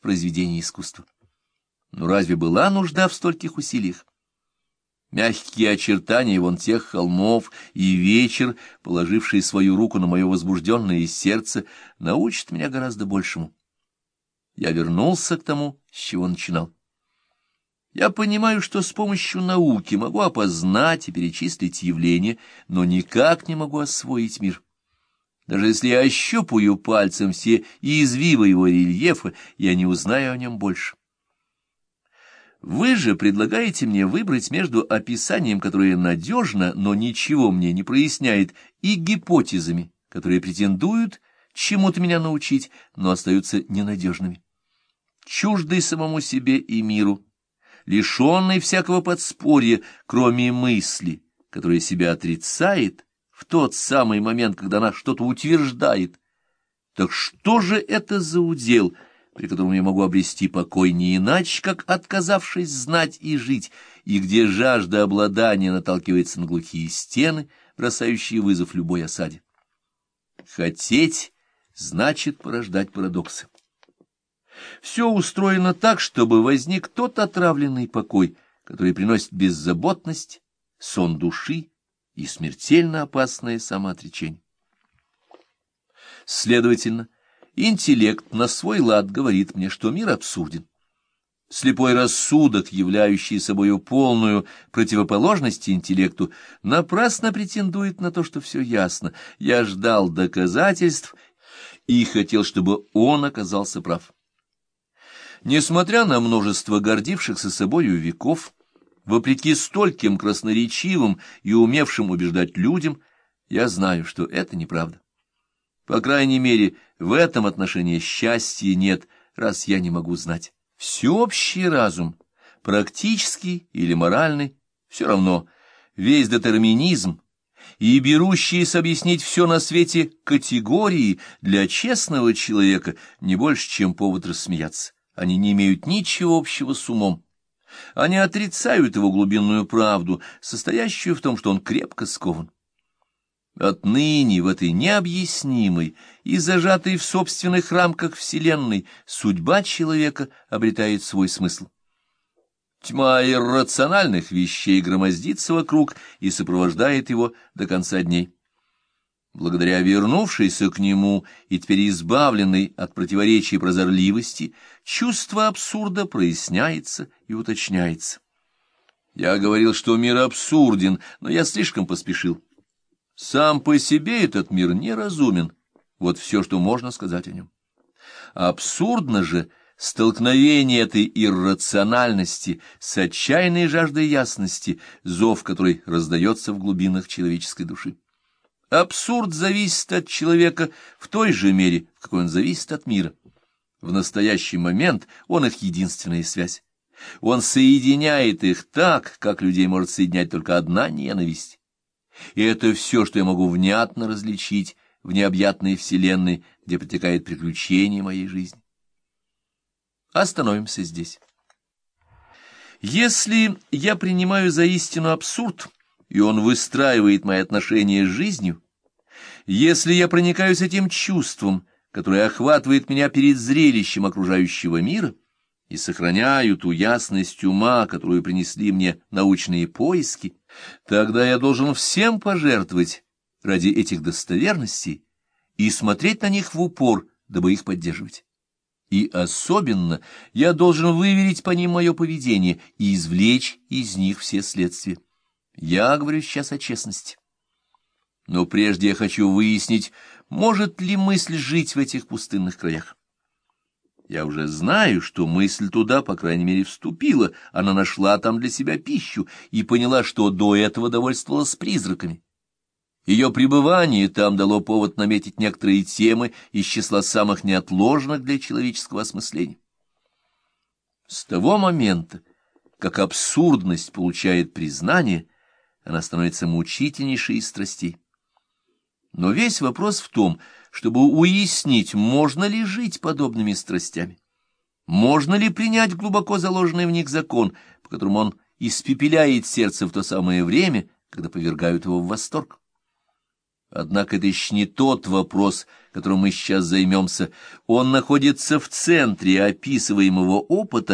в произведении искусства. Но разве была нужда в стольких усилиях? Мягкие очертания вон тех холмов и вечер, положивший свою руку на мое возбужденное сердце, научат меня гораздо большему. Я вернулся к тому, с чего начинал. Я понимаю, что с помощью науки могу опознать и перечислить явления, но никак не могу освоить мир. Даже если я ощупаю пальцем все извивы его рельефа, я не узнаю о нем больше. Вы же предлагаете мне выбрать между описанием, которое надежно, но ничего мне не проясняет, и гипотезами, которые претендуют чему-то меня научить, но остаются ненадежными. Чуждый самому себе и миру, лишенный всякого подспорья, кроме мысли, которая себя отрицает в тот самый момент, когда она что-то утверждает. Так что же это за удел — при котором я могу обрести покой не иначе, как отказавшись знать и жить, и где жажда обладания наталкивается на глухие стены, бросающие вызов любой осаде. Хотеть значит порождать парадоксы. Все устроено так, чтобы возник тот отравленный покой, который приносит беззаботность, сон души и смертельно опасное самоотречение. Следовательно, Интеллект на свой лад говорит мне, что мир абсурден. Слепой рассудок, являющий собою полную противоположность интеллекту, напрасно претендует на то, что все ясно. Я ждал доказательств и хотел, чтобы он оказался прав. Несмотря на множество гордившихся собою веков, вопреки стольким красноречивым и умевшим убеждать людям, я знаю, что это неправда. По крайней мере, в этом отношении счастья нет, раз я не могу знать. Всеобщий разум, практический или моральный, все равно, весь детерминизм и берущиеся объяснить все на свете категории для честного человека не больше, чем повод рассмеяться. Они не имеют ничего общего с умом. Они отрицают его глубинную правду, состоящую в том, что он крепко скован. Отныне в этой необъяснимой и зажатой в собственных рамках Вселенной судьба человека обретает свой смысл. Тьма иррациональных вещей громоздится вокруг и сопровождает его до конца дней. Благодаря вернувшейся к нему и теперь избавленной от противоречий прозорливости, чувство абсурда проясняется и уточняется. Я говорил, что мир абсурден, но я слишком поспешил. Сам по себе этот мир неразумен. Вот все, что можно сказать о нем. Абсурдно же столкновение этой иррациональности с отчаянной жаждой ясности, зов которой раздается в глубинах человеческой души. Абсурд зависит от человека в той же мере, в какой он зависит от мира. В настоящий момент он их единственная связь. Он соединяет их так, как людей может соединять только одна ненависть. И это все, что я могу внятно различить в необъятной вселенной, где протекает приключение моей жизни. Остановимся здесь. Если я принимаю за истину абсурд, и он выстраивает мои отношения с жизнью, если я проникаюсь этим чувством, которое охватывает меня перед зрелищем окружающего мира, и сохраняю ту ясность ума, которую принесли мне научные поиски, тогда я должен всем пожертвовать ради этих достоверностей и смотреть на них в упор, дабы их поддерживать. И особенно я должен выверить по ним мое поведение и извлечь из них все следствия. Я говорю сейчас о честности. Но прежде я хочу выяснить, может ли мысль жить в этих пустынных краях. Я уже знаю, что мысль туда, по крайней мере, вступила, она нашла там для себя пищу и поняла, что до этого довольствовалась призраками. Ее пребывание там дало повод наметить некоторые темы из числа самых неотложных для человеческого осмысления. С того момента, как абсурдность получает признание, она становится мучительнейшей из страстей. Но весь вопрос в том, чтобы уяснить, можно ли жить подобными страстями. Можно ли принять глубоко заложенный в них закон, по которому он испепеляет сердце в то самое время, когда повергают его в восторг? Однако это еще не тот вопрос, которым мы сейчас займемся. Он находится в центре описываемого опыта